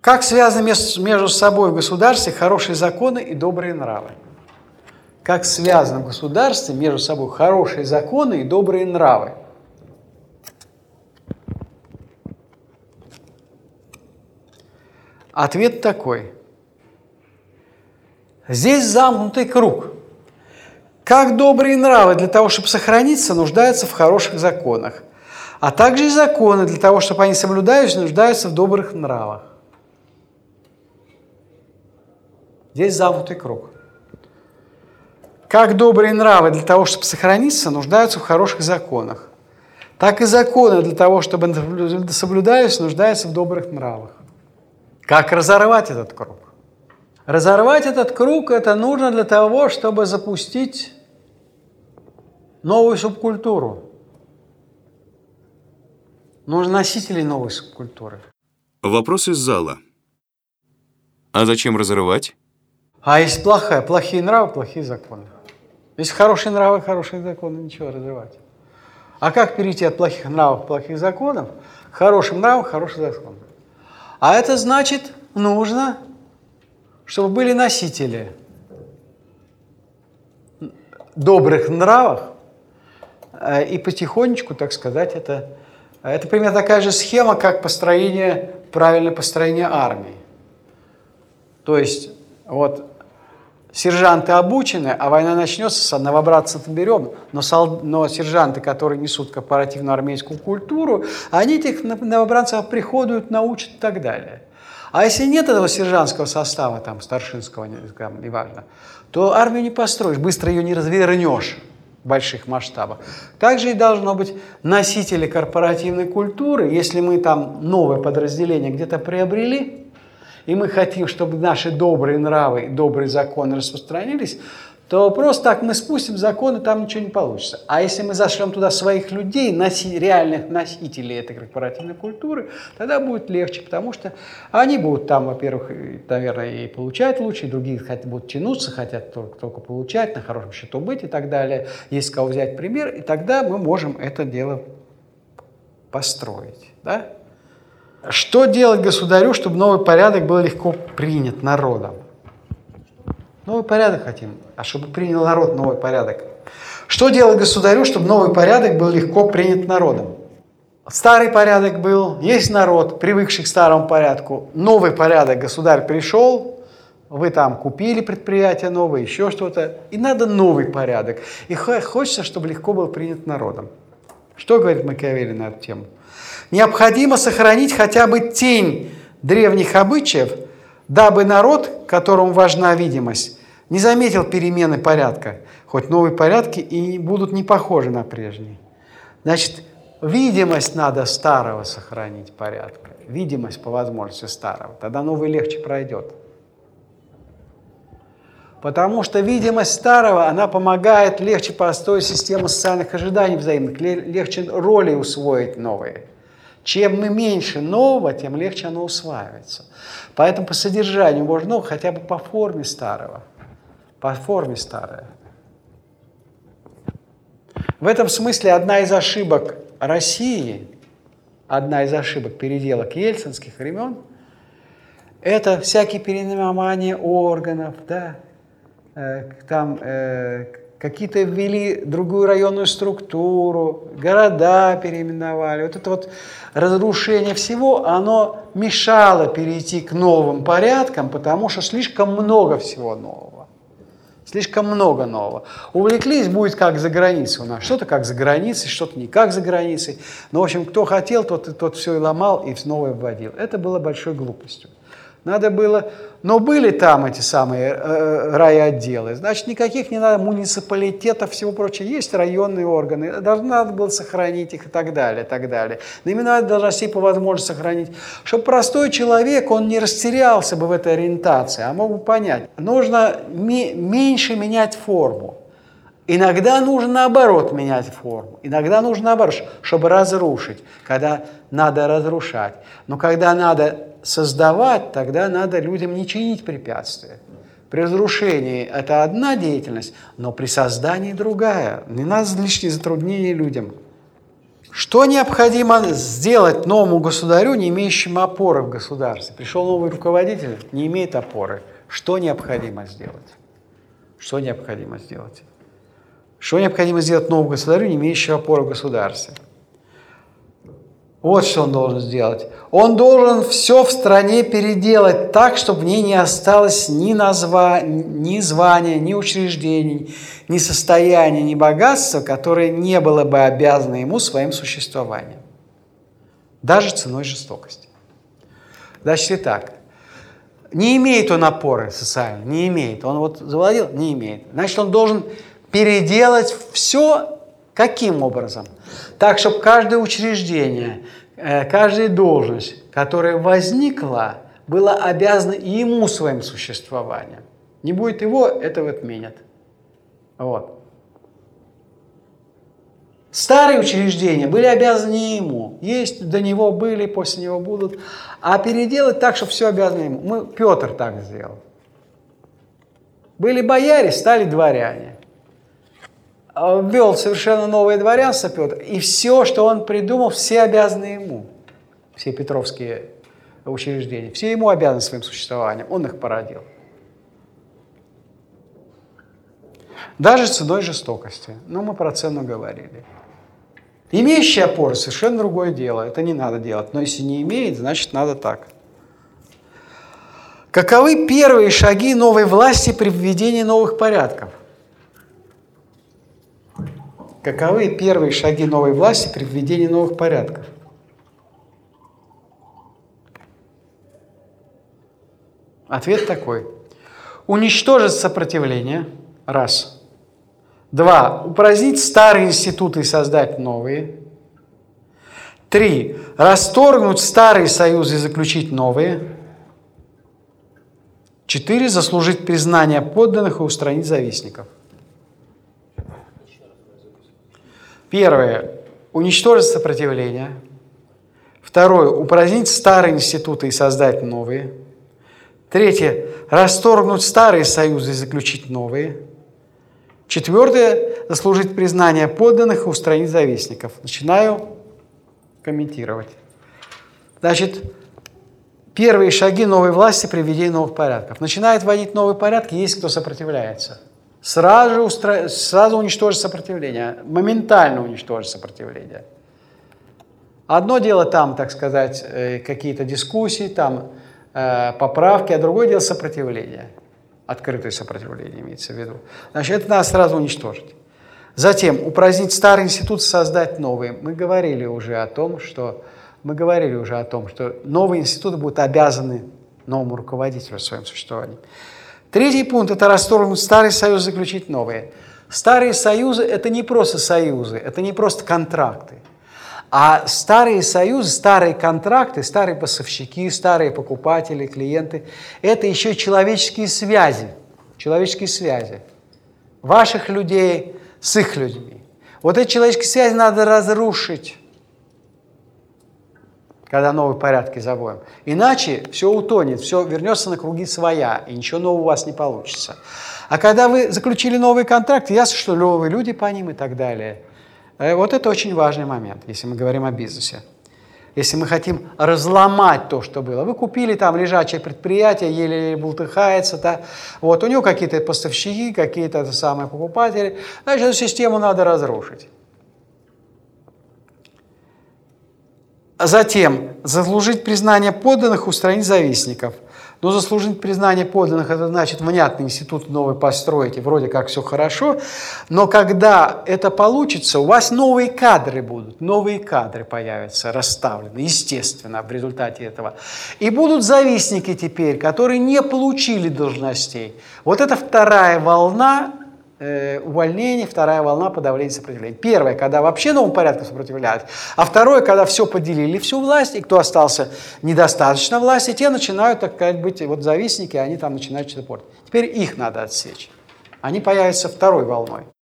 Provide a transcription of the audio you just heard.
Как связаны между собой в государстве хорошие законы и добрые нравы? Как связаны в государстве между собой хорошие законы и добрые нравы? Ответ такой. Здесь замкнутый круг. Как добрые нравы для того, чтобы сохраниться, нуждаются в хороших законах, а также и законы для того, чтобы они соблюдались, нуждаются в добрых нравах. Здесь замкнутый круг. Как добрые нравы для того, чтобы сохраниться, нуждаются в хороших законах, так и законы для того, чтобы соблюдались, нуждаются в добрых нравах. Как разорвать этот круг? Разорвать этот круг – это нужно для того, чтобы запустить новую субкультуру. Нужны носители новой субкультуры. Вопрос из зала. А зачем разрывать? А если плохая, плохие нравы, плохие законы. Если хорошие нравы, хорошие законы, ничего разрывать. А как перейти от плохих нравов, плохих законов к хорошим нравам, хорошим законам? А это значит, нужно, чтобы были носители добрых нравов, э, и потихонечку, так сказать, это, это примерно такая же схема, как построение, правильное построение армии. То есть, вот сержанты обучены, а война начнется, новобранцев берем, но, сол, но сержанты, которые несут корпоративную армейскую культуру, они этих новобранцев приходят, научат и так далее. А если нет этого сержантского состава, там, старшинского, там, неважно, то армию не построишь, быстро ее не развернешь в больших масштабах. Также и должно быть носители корпоративной культуры. Если мы там новое подразделение где-то приобрели, и мы хотим, чтобы наши добрые нравы, добрые законы распространились, то просто так мы спустим законы, там ничего не получится. А если мы зашлем туда своих людей, носи, реальных носителей этой корпоративной культуры, тогда будет легче, потому что они будут там, во-первых, наверное, и получать лучше, и другие хотят, будут тянуться, хотят только, только получать, на хорошем счету быть и так далее. Есть кого взять пример, и тогда мы можем это дело построить. Да? Что делать государю, чтобы новый порядок был легко принят народом? Новый порядок хотим, а чтобы принял народ новый порядок. Что делать государю, чтобы новый порядок был легко принят народом? Старый порядок был, есть народ, привыкший к старому порядку. Новый порядок, государь пришел, вы там купили предприятие новое, еще что-то, и надо новый порядок. И хочется, чтобы легко был принят народом. Что говорит Макиавелли на эту тему? Необходимо сохранить хотя бы тень древних обычаев, дабы народ, которому важна видимость, не заметил перемены порядка, хоть новые порядки и будут не похожи на прежние. Значит, видимость надо старого сохранить порядка, видимость по возможности старого, тогда новый легче пройдет. Потому что видимость старого, она помогает легче построить систему социальных ожиданий взаимных, легче роли усвоить новые. Чем меньше нового, тем легче оно усваивается. Поэтому по содержанию можно хотя бы по форме старого. По форме старое. В этом смысле одна из ошибок России, одна из ошибок переделок ельцинских времен, это всякие перенаименования органов, да, там э, какие-то ввели другую районную структуру, города переименовали. Вот это вот разрушение всего, оно мешало перейти к новым порядкам, потому что слишком много всего нового. Слишком много нового. Увлеклись, будет как за границей у нас. Что-то как за границей, что-то не как за границей. Но, в общем, кто хотел, тот, тот все и ломал, и снова вводил. Это было большой глупостью. Надо было но были там эти самые э, райотделы, значит, никаких не надо муниципалитетов, всего прочего. Есть районные органы, надо было сохранить их и так далее, и так далее. Наименовать должностей по возможности сохранить, чтобы простой человек, он не растерялся бы в этой ориентации, а мог бы понять. Нужно меньше менять форму. Иногда нужно наоборот менять форму, иногда нужно наоборот, чтобы разрушить, когда надо разрушать. Но когда надо создавать, тогда надо людям не чинить препятствия. При разрушении это одна деятельность, но при создании другая. Не надо лишние затруднения людям Что необходимо сделать новому государю, не имеющему опоры в государстве? Пришел новый руководитель, не имеет опоры. Что необходимо сделать? Что необходимо сделать? Что необходимо сделать новому государю, не имеющему опоры в государстве? Вот что он должен сделать. Он должен все в стране переделать так, чтобы в ней не осталось ни, назва... ни звания, ни учреждений, ни состояния, ни богатства, которое не было бы обязано ему своим существованием. Даже ценой жестокости. Значит, и так. Не имеет он опоры социальной, не имеет. Он вот завладел, не имеет. Значит, он должен переделать все каким образом? Так, чтобы каждое учреждение, э, каждая должность, которая возникла, была обязана ему своим существованием. Не будет его, этого отменят. Вот. Старые учреждения были обязаны ему. Есть до него были, после него будут. А переделать так, чтобы все обязано ему. Мы, Петр так сделал. Были бояре, стали дворяне. А ввел совершенно новое дворянство Петр, и все, что он придумал, все обязаны ему. Все петровские учреждения. Все ему обязаны своим существованием. Он их породил. Даже ценой жестокости. Но мы про цену говорили. Имеющий опору совершенно другое дело. Это не надо делать. Но если не имеет, значит надо так. Каковы первые шаги новой власти при введении новых порядков? Каковы первые шаги новой власти при введении новых порядков? Ответ такой. Уничтожить сопротивление. Раз. Два. Упразднить старые институты и создать новые. Три. Расторгнуть старые союзы и заключить новые. Четыре. Заслужить признание подданных и устранить завистников. Первое. Уничтожить сопротивление. Второе. Упразднить старые институты и создать новые. Третье. Расторгнуть старые союзы и заключить новые. Четвертое. Заслужить признание подданных и устранить завистников. Начинаю комментировать. Значит, первые шаги новой власти при введении новых порядков. Начинает вводить новые порядки, есть кто сопротивляется – сразу, устро... сразу уничтожить сопротивление, моментально уничтожить сопротивление. Одно дело там, так сказать, э, какие-то дискуссии, там э, поправки, а другое дело сопротивление. Открытое сопротивление имеется в виду. Значит, это надо сразу уничтожить. Затем упразднить старый институт, создать новый. Мы говорили уже о том, что мы говорили уже о том, что новые институты будут обязаны новому руководителю в своем существовании. Третий пункт – это расторгнуть старый союз, заключить новые. Старые союзы – это не просто союзы, это не просто контракты. А старые союзы, старые контракты, старые поставщики, старые покупатели, клиенты – это еще человеческие связи, человеческие связи ваших людей с их людьми. Вот эти человеческие связи надо разрушить когда новые порядки заводим. Иначе все утонет, все вернется на круги своя, и ничего нового у вас не получится. А когда вы заключили новый контракт, ясно, что новые люди по ним и так далее. Э, вот это очень важный момент, если мы говорим о бизнесе. Если мы хотим разломать то, что было. Вы купили там лежачее предприятие, еле бултыхается, да? вот у него какие-то поставщики, какие-то самые покупатели, значит, эту систему надо разрушить. Затем заслужить признание подданных, устранить завистников. Но заслужить признание подданных, это значит внятный институт новый построить, и вроде как все хорошо. Но когда это получится, у вас новые кадры будут, новые кадры появятся, расставлены, естественно, в результате этого. И будут завистники теперь, которые не получили должностей. Вот это вторая волна увольнений, вторая волна подавления сопротивления. Первое, когда вообще новому порядку сопротивляют, а второе, когда все поделили, всю власть, и кто остался недостаточно власти, те начинают, так сказать, быть вот завистники, они там начинают что-то портить. Теперь их надо отсечь. Они появятся второй волной.